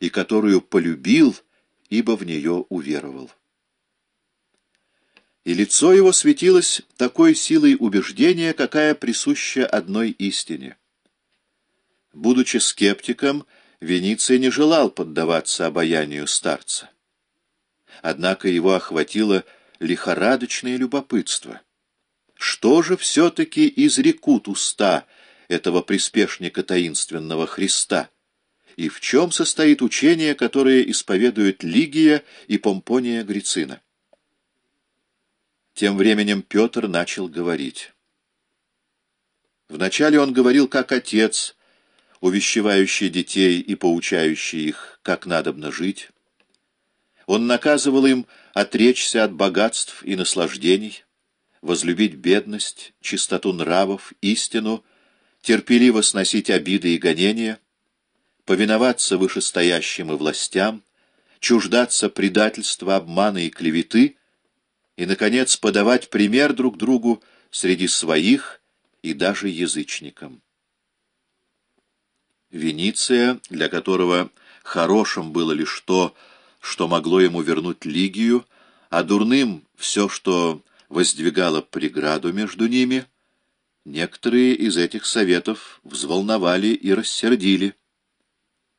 и которую полюбил, ибо в нее уверовал. И лицо его светилось такой силой убеждения, какая присуща одной истине. Будучи скептиком, Вениций не желал поддаваться обаянию старца. Однако его охватило лихорадочное любопытство. Что же все-таки изрекут уста этого приспешника таинственного Христа? И в чем состоит учение, которое исповедуют Лигия и Помпония Грицина? Тем временем Петр начал говорить. Вначале он говорил как отец, увещевающий детей и поучающий их, как надобно жить. Он наказывал им отречься от богатств и наслаждений, возлюбить бедность, чистоту нравов, истину, терпеливо сносить обиды и гонения, повиноваться вышестоящим и властям, чуждаться предательства, обмана и клеветы и, наконец, подавать пример друг другу среди своих и даже язычникам. Вениция, для которого хорошим было лишь то, что могло ему вернуть Лигию, а дурным все, что воздвигало преграду между ними, некоторые из этих советов взволновали и рассердили.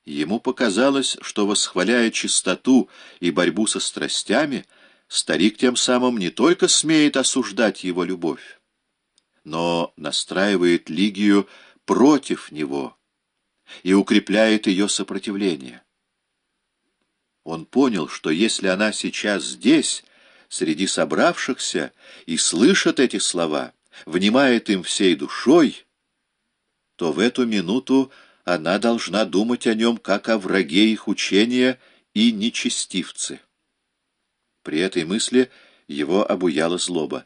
Ему показалось, что, восхваляя чистоту и борьбу со страстями, старик тем самым не только смеет осуждать его любовь, но настраивает Лигию против него и укрепляет ее сопротивление. Он понял, что если она сейчас здесь, среди собравшихся, и слышит эти слова, внимает им всей душой, то в эту минуту она должна думать о нем как о враге их учения и нечестивце. При этой мысли его обуяла злоба.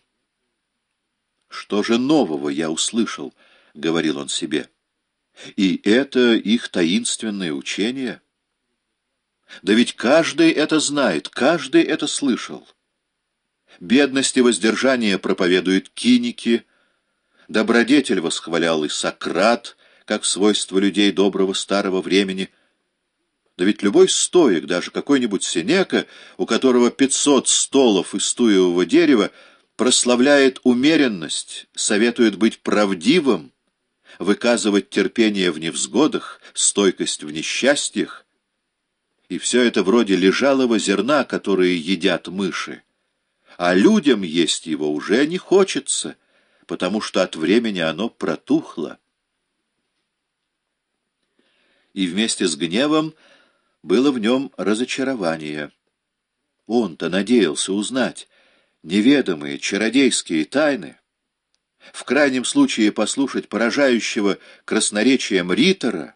«Что же нового я услышал?» — говорил он себе. «И это их таинственное учение?» Да ведь каждый это знает, каждый это слышал. Бедность и воздержание проповедуют киники, добродетель восхвалял и Сократ, как свойство людей доброго старого времени. Да ведь любой стоик, даже какой-нибудь Сенека, у которого пятьсот столов из туевого дерева, прославляет умеренность, советует быть правдивым, выказывать терпение в невзгодах, стойкость в несчастьях, и все это вроде лежалого зерна, которые едят мыши. А людям есть его уже не хочется, потому что от времени оно протухло. И вместе с гневом было в нем разочарование. Он-то надеялся узнать неведомые чародейские тайны, в крайнем случае послушать поражающего красноречием ритора,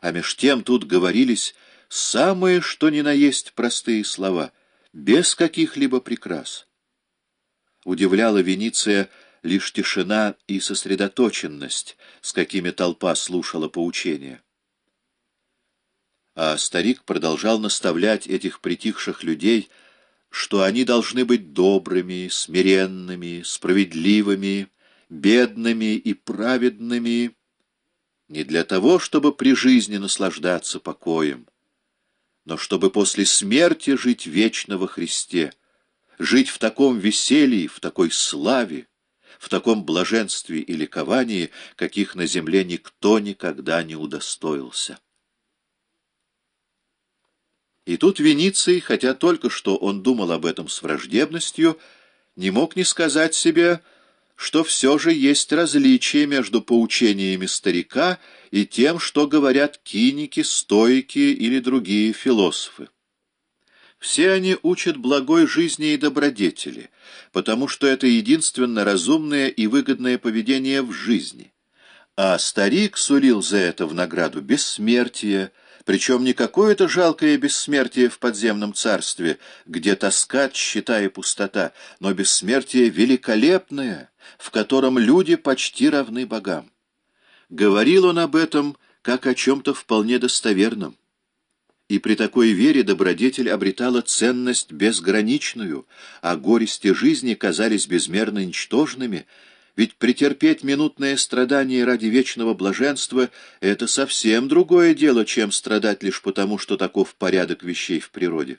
а меж тем тут говорились самые что ни на есть простые слова, без каких-либо прикрас. Удивляла Вениция лишь тишина и сосредоточенность, с какими толпа слушала поучения. А старик продолжал наставлять этих притихших людей, что они должны быть добрыми, смиренными, справедливыми, бедными и праведными, не для того, чтобы при жизни наслаждаться покоем, но чтобы после смерти жить вечно во Христе, жить в таком веселье, в такой славе, в таком блаженстве и ликовании, каких на земле никто никогда не удостоился. И тут Вениций, хотя только что он думал об этом с враждебностью, не мог не сказать себе, что все же есть различие между поучениями старика и тем, что говорят киники, стойки или другие философы. Все они учат благой жизни и добродетели, потому что это единственно разумное и выгодное поведение в жизни. А старик сулил за это в награду бессмертие, причем не какое-то жалкое бессмертие в подземном царстве, где тоска, счета и пустота, но бессмертие великолепное, в котором люди почти равны богам. Говорил он об этом как о чем-то вполне достоверном. И при такой вере добродетель обретала ценность безграничную, а горести жизни казались безмерно ничтожными, Ведь претерпеть минутное страдание ради вечного блаженства — это совсем другое дело, чем страдать лишь потому, что таков порядок вещей в природе.